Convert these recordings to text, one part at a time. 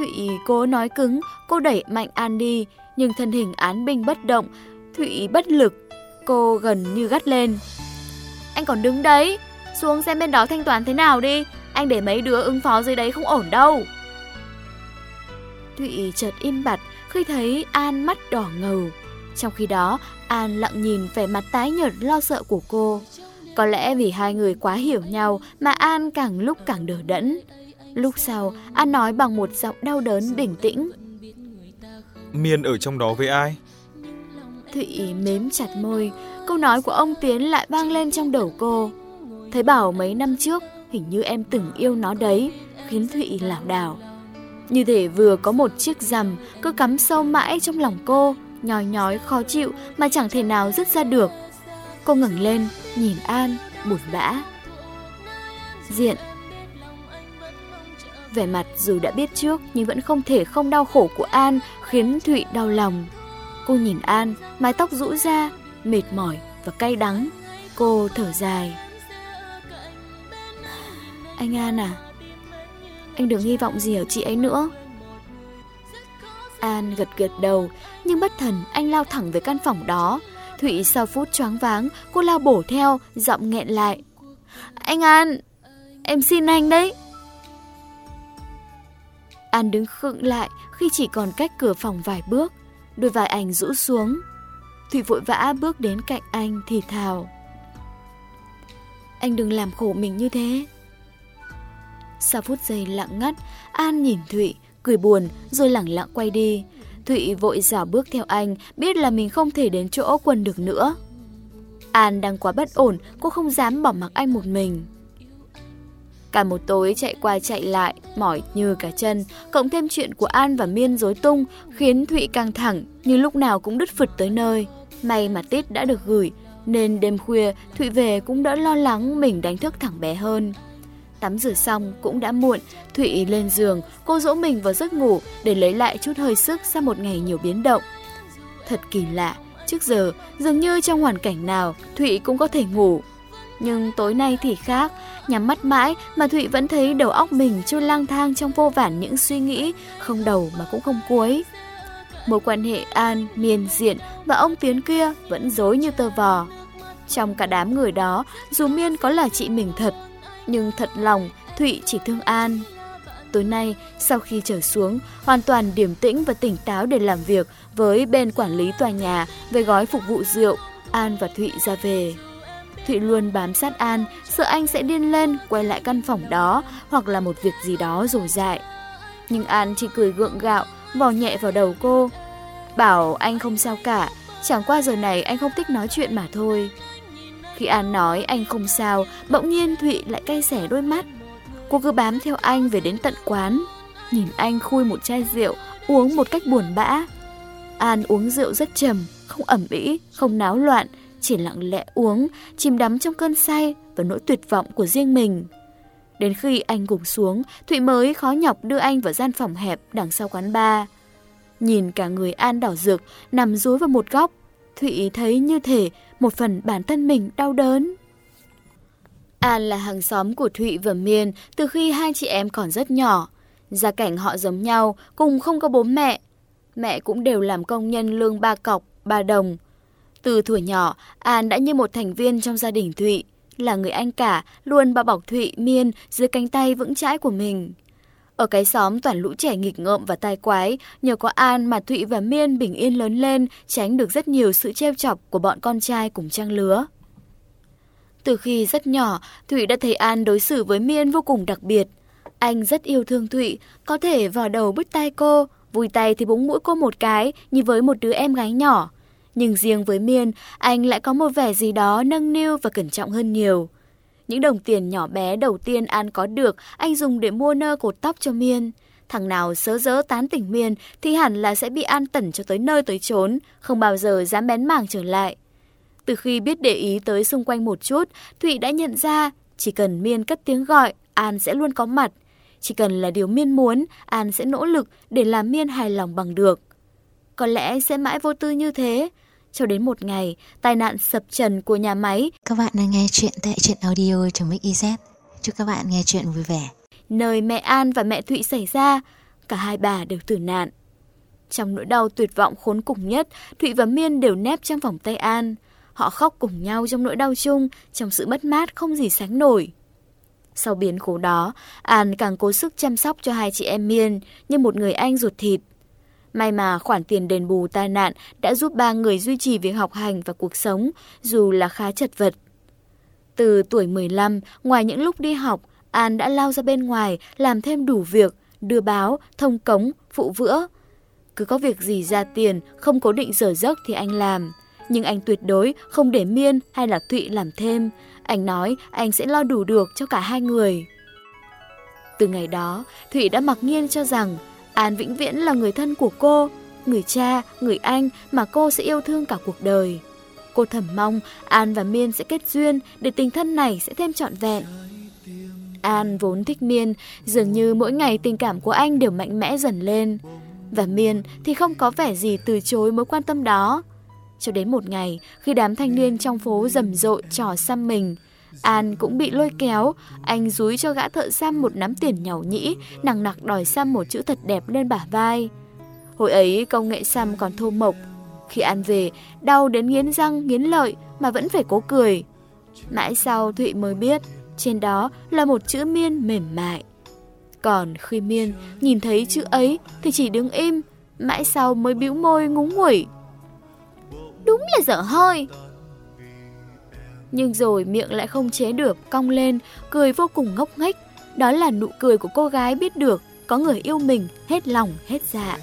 Thụy cố nói cứng, cô đẩy mạnh An đi, nhưng thân hình án binh bất động, Thụy bất lực, cô gần như gắt lên. Anh còn đứng đấy, xuống xem bên đó thanh toán thế nào đi, anh để mấy đứa ứng phó dưới đấy không ổn đâu. Thụy chợt im bặt khi thấy An mắt đỏ ngầu. Trong khi đó, An lặng nhìn vẻ mặt tái nhợt lo sợ của cô. Có lẽ vì hai người quá hiểu nhau mà An càng lúc càng đờ đẫn. Lúc sau, An nói bằng một giọng đau đớn bình tĩnh. Miên ở trong đó với ai? Thụy mếm chặt môi, câu nói của ông Tiến lại vang lên trong đầu cô. Thấy bảo mấy năm trước, hình như em từng yêu nó đấy, khiến Thụy lảo đảo. Như thể vừa có một chiếc rằm cứ cắm sâu mãi trong lòng cô, nhói nhói khó chịu mà chẳng thể nào dứt ra được. Cô ngẩng lên, nhìn An, buồn bã. Diện Vẻ mặt dù đã biết trước nhưng vẫn không thể không đau khổ của An khiến Thụy đau lòng. Cô nhìn An, mái tóc rũ ra, mệt mỏi và cay đắng. Cô thở dài. Anh An à, anh đừng hy vọng gì ở chị ấy nữa. An gật gật đầu, nhưng bất thần anh lao thẳng về căn phòng đó. Thụy sau phút choáng váng, cô lao bổ theo, giọng nghẹn lại. Anh An, em xin anh đấy. An đứng khựng lại khi chỉ còn cách cửa phòng vài bước, đôi vai anh rũ xuống. Thụy vội vã bước đến cạnh anh thì thào. Anh đừng làm khổ mình như thế. Sau phút giây lặng ngắt, An nhìn Thụy, cười buồn rồi lẳng lặng quay đi. Thụy vội dào bước theo anh, biết là mình không thể đến chỗ quân được nữa. An đang quá bất ổn, cô không dám bỏ mặc anh một mình. Cả một tối chạy qua chạy lại, mỏi như cả chân, cộng thêm chuyện của An và Miên rối tung, khiến Thụy căng thẳng, như lúc nào cũng đứt phật tới nơi. May mà Tít đã được gửi, nên đêm khuya Thụy về cũng đỡ lo lắng mình đánh thức thằng bé hơn. Tắm rửa xong cũng đã muộn, Thụy lên giường, cô dỗ mình vào giấc ngủ để lấy lại chút hơi sức sau một ngày nhiều biến động. Thật kỳ lạ, trước giờ dường như trong hoàn cảnh nào Thụy cũng có thể ngủ. Nhưng tối nay thì khác, nhắm mắt mãi mà Thụy vẫn thấy đầu óc mình chưa lang thang trong vô vản những suy nghĩ, không đầu mà cũng không cuối. Mối quan hệ An, Miền Diện và ông Tiến kia vẫn dối như tơ vò. Trong cả đám người đó, dù Miên có là chị mình thật, nhưng thật lòng Thụy chỉ thương An. Tối nay, sau khi trở xuống, hoàn toàn điềm tĩnh và tỉnh táo để làm việc với bên quản lý tòa nhà về gói phục vụ rượu, An và Thụy ra về. Thụy luôn bám sát An, sợ anh sẽ điên lên quay lại căn phòng đó hoặc là một việc gì đó rồi dại. Nhưng An chỉ cười gượng gạo, vò nhẹ vào đầu cô. Bảo anh không sao cả, chẳng qua giờ này anh không thích nói chuyện mà thôi. Khi An nói anh không sao, bỗng nhiên Thụy lại cay xẻ đôi mắt. Cô cứ bám theo anh về đến tận quán, nhìn anh khui một chai rượu, uống một cách buồn bã. An uống rượu rất trầm, không ẩm ĩ, không náo loạn, chỉ lặng lẽ uống, chìm đắm trong cơn say và nỗi tuyệt vọng của riêng mình. Đến khi anh gục xuống, Thụy mới khó nhọc đưa anh vào gian phòng hẹp đằng sau quán bar. Nhìn cả người An đỏ rực, nằm rối vào một góc, Thụy thấy như thể một phần bản thân mình đau đớn. An là hàng xóm của Thụy và Miên từ khi hai chị em còn rất nhỏ. Gia cảnh họ giống nhau, cùng không có bố mẹ. Mẹ cũng đều làm công nhân lương ba cọc, ba đồng. Từ thuở nhỏ, An đã như một thành viên trong gia đình Thụy, là người anh cả, luôn bao bọc Thụy, Miên dưới cánh tay vững chãi của mình. Ở cái xóm toàn lũ trẻ nghịch ngợm và tai quái, nhờ có An mà Thụy và Miên bình yên lớn lên, tránh được rất nhiều sự trêu chọc của bọn con trai cùng trang lứa. Từ khi rất nhỏ, Thụy đã thấy An đối xử với Miên vô cùng đặc biệt. Anh rất yêu thương Thụy, có thể vào đầu bứt tay cô, vui tay thì búng mũi cô một cái như với một đứa em gái nhỏ. Nhưng riêng với Miên, anh lại có một vẻ gì đó nâng niu và cẩn trọng hơn nhiều. Những đồng tiền nhỏ bé đầu tiên An có được, anh dùng để mua nơ cột tóc cho Miên. Thằng nào sớ dỡ tán tỉnh Miên thì hẳn là sẽ bị An tẩn cho tới nơi tới chốn, không bao giờ dám bén mảng trở lại. Từ khi biết để ý tới xung quanh một chút, Thụy đã nhận ra chỉ cần Miên cất tiếng gọi, An sẽ luôn có mặt. Chỉ cần là điều Miên muốn, An sẽ nỗ lực để làm Miên hài lòng bằng được. Có lẽ sẽ mãi vô tư như thế, cho đến một ngày, tai nạn sập trần của nhà máy. Các bạn đang nghe chuyện tại truyện audio.mix.iz. Chúc các bạn nghe chuyện vui vẻ. Nơi mẹ An và mẹ Thụy xảy ra, cả hai bà đều tử nạn. Trong nỗi đau tuyệt vọng khốn cùng nhất, Thụy và Miên đều nép trong vòng tay An. Họ khóc cùng nhau trong nỗi đau chung, trong sự mất mát không gì sánh nổi. Sau biến cố đó, An càng cố sức chăm sóc cho hai chị em Miên như một người anh ruột thịt. May mà khoản tiền đền bù tai nạn đã giúp ba người duy trì việc học hành và cuộc sống, dù là khá chật vật. Từ tuổi 15, ngoài những lúc đi học, An đã lao ra bên ngoài làm thêm đủ việc, đưa báo, thông cống, phụ vữa. Cứ có việc gì ra tiền, không cố định giờ giấc thì anh làm. Nhưng anh tuyệt đối không để Miên hay là Thụy làm thêm. Anh nói anh sẽ lo đủ được cho cả hai người. Từ ngày đó, Thụy đã mặc nhiên cho rằng An vĩnh viễn là người thân của cô, người cha, người anh mà cô sẽ yêu thương cả cuộc đời. Cô thầm mong An và Miên sẽ kết duyên để tình thân này sẽ thêm trọn vẹn. An vốn thích Miên, dường như mỗi ngày tình cảm của anh đều mạnh mẽ dần lên. Và Miên thì không có vẻ gì từ chối mối quan tâm đó. Cho đến một ngày, khi đám thanh niên trong phố rầm rộ trò xăm mình, An cũng bị lôi kéo, anh dúi cho gã thợ xăm một nắm tiền nhỏ nhĩ, nặng nặc đòi xăm một chữ thật đẹp lên bả vai. Hồi ấy công nghệ xăm còn thô mộc, khi An về, đau đến nghiến răng, nghiến lợi mà vẫn phải cố cười. Mãi sau Thụy mới biết, trên đó là một chữ miên mềm mại. Còn khi miên nhìn thấy chữ ấy thì chỉ đứng im, mãi sau mới bĩu môi ngúng nguẩy. Đúng là dở hơi. Nhưng rồi miệng lại không chế được, cong lên, cười vô cùng ngốc nghếch. Đó là nụ cười của cô gái biết được có người yêu mình hết lòng hết dạ.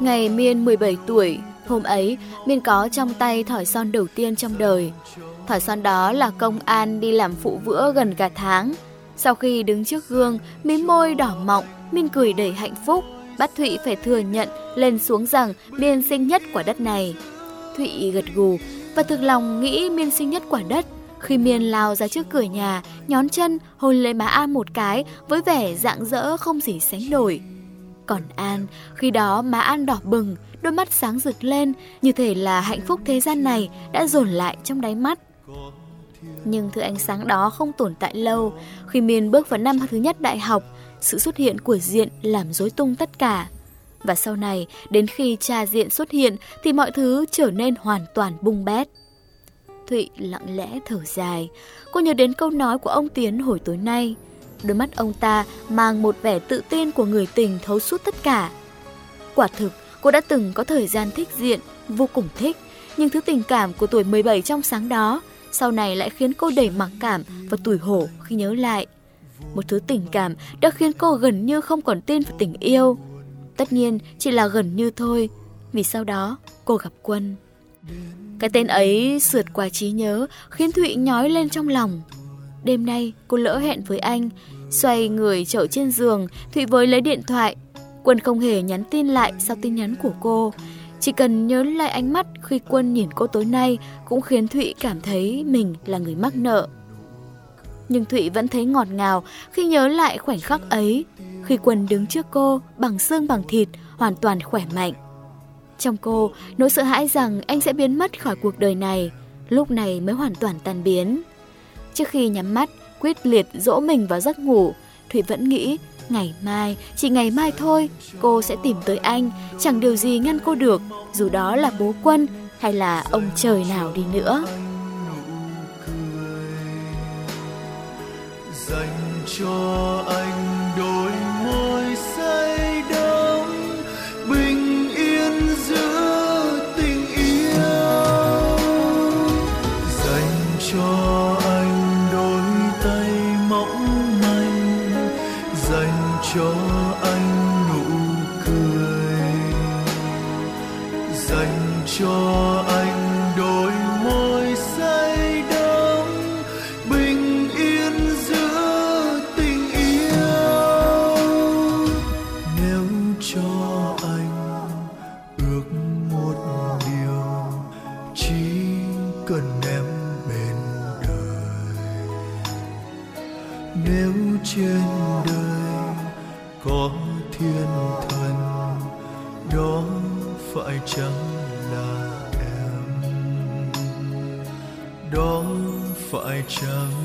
Ngày Miên 17 tuổi, Hôm ấy, Miên có trong tay thỏi son đầu tiên trong đời. Thỏi son đó là công an đi làm phụ vữa gần cả tháng. Sau khi đứng trước gương, mím môi đỏ mọng, Miên cười đầy hạnh phúc. Bát Thụy phải thừa nhận lên xuống rằng Miên xinh nhất quả đất này. Thụy gật gù và thực lòng nghĩ Miên sinh nhất quả đất. Khi Miên lao ra trước cửa nhà, nhón chân, hôn lấy má An một cái với vẻ dạng dỡ không gì sánh nổi. Còn An, khi đó má An đỏ bừng, đôi mắt sáng rực lên, như thể là hạnh phúc thế gian này đã dồn lại trong đáy mắt. Nhưng thứ ánh sáng đó không tồn tại lâu, khi Miên bước vào năm thứ nhất đại học, sự xuất hiện của Diện làm rối tung tất cả. Và sau này, đến khi cha Diện xuất hiện thì mọi thứ trở nên hoàn toàn bung bét. Thụy lặng lẽ thở dài, cô nhớ đến câu nói của ông Tiến hồi tối nay. Đôi mắt ông ta mang một vẻ tự tin của người tình thấu suốt tất cả. Quả thực, Cô đã từng có thời gian thích diện, vô cùng thích, nhưng thứ tình cảm của tuổi 17 trong sáng đó sau này lại khiến cô đầy mặc cảm và tủi hổ khi nhớ lại. Một thứ tình cảm đã khiến cô gần như không còn tin vào tình yêu. Tất nhiên chỉ là gần như thôi, vì sau đó cô gặp Quân. Cái tên ấy sượt qua trí nhớ khiến Thụy nhói lên trong lòng. Đêm nay cô lỡ hẹn với anh, xoay người chậu trên giường, Thụy với lấy điện thoại Quân không hề nhắn tin lại sau tin nhắn của cô. Chỉ cần nhớ lại ánh mắt khi Quân nhìn cô tối nay cũng khiến Thụy cảm thấy mình là người mắc nợ. Nhưng Thụy vẫn thấy ngọt ngào khi nhớ lại khoảnh khắc ấy, khi Quân đứng trước cô bằng xương bằng thịt, hoàn toàn khỏe mạnh. Trong cô, nỗi sợ hãi rằng anh sẽ biến mất khỏi cuộc đời này, lúc này mới hoàn toàn tan biến. Trước khi nhắm mắt, quyết liệt dỗ mình vào giấc ngủ, Thụy vẫn nghĩ Ngày mai, chỉ ngày mai thôi, cô sẽ tìm tới anh, chẳng điều gì ngăn cô được, dù đó là bố quân hay là ông trời nào đi nữa. Dành cho anh cho anh đôi môi say đắm, bình yên giữa tình yêu. Nếu cho anh ước một điều, chỉ cần em bên đời. Nếu trên đời có thiên thần, đó phải chăng là em đó phải chăng